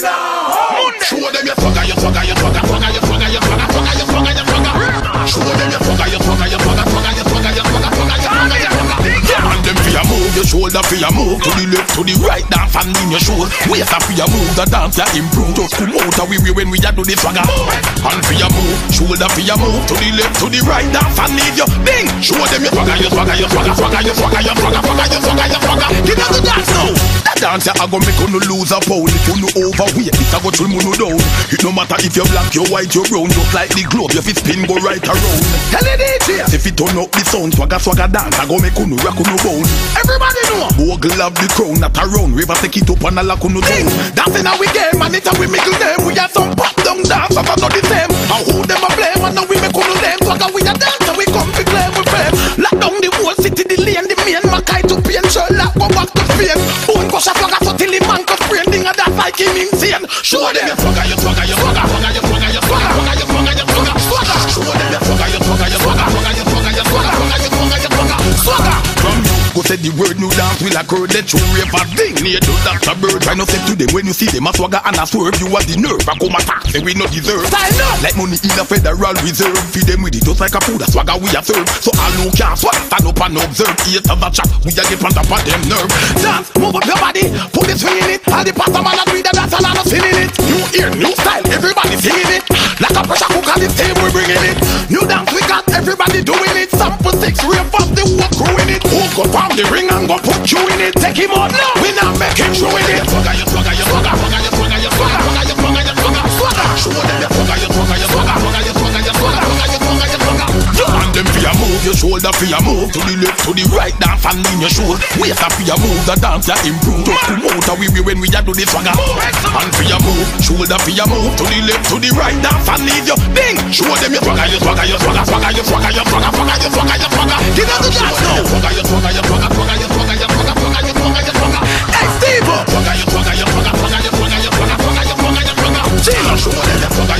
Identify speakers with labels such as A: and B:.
A: Monday.
B: Show them your swagger, your swagger, your swagger, swagger, your swagger, your swagger, swagger, your swagger, your swagger. Show them your swagger, your swagger, your swagger, swagger, your swagger, your swagger, swagger, your swagger, your swagger. And them your move, your shoulder your move to the left, to the right, dance and in your shoes. Up for your move, the dance ya improve. Just come out of we we when we a do the swagger. And your move, shoulder your move to the left, to the right, dance and need your bing. Show them your swagger, your swagger, your swagger, swagger, your swagger, your swagger, swagger, your swagger, your swagger. Ya a go make you lose a pound. If you no overweight, it a go trim you no down. It no matter if you're black, you're white, you're brown. Just like the globe, your fit spin go right around. Tell the DJ if it turn up the sound, swagger swagger dance, I go make you no rock you no bone. Everybody know, Bogle have the crown, not around. River take it up and a lock you no down. Dancing how we game, and it's how we make them. We have some pop down dance, and I know the same. And who them a blame, and now we make you no name. Swagger we a dance, and we come to claim we fame. Lock down the whole city, the lane, the main. Go back to Spain. Bone crush a swagger, so till the man go sprain. Ding a like him insane. Show them your say the word new dance will occur. Let you rave a ding near to Dr. Bird. Try not say to them when you see them a swagger and a swerve. You have the nerve. I come attack, say we not deserve. Sign up like money in a federal reserve. Feed them with it just like a food. A swagger we a serve. So I who can't swag stand up and observe. Eat of the chat, we a get on top of them nerve. Dance, move up your body, put the swing in it. All the pastor man agree that that's all I'm singing it. New ear, new style, everybody singing it. Like a pressure cooker, this team we bringing it. New dance we got, everybody doing it. Sample six, in it. Hook up on the ring and go put you in it. Take him out now, we not make him show in it. Swagger, you swagger, you swagger, swagger, you swagger, you swagger, swagger, you swagger, you swagger, swagger. Show them your swagger, you swagger, you swagger, swagger, you swagger, you swagger, swagger, you swagger, you swagger. And them for your move, your shoulder your move to the left, to the right, dance and in your. Waist up for your move, the dance ya improve. Just come out of we we when we a do the swagger. And your move, shoulder your move to the left, to the right, dance and lead you. Bing, show them your swagger, your swagger, your ¡Sí!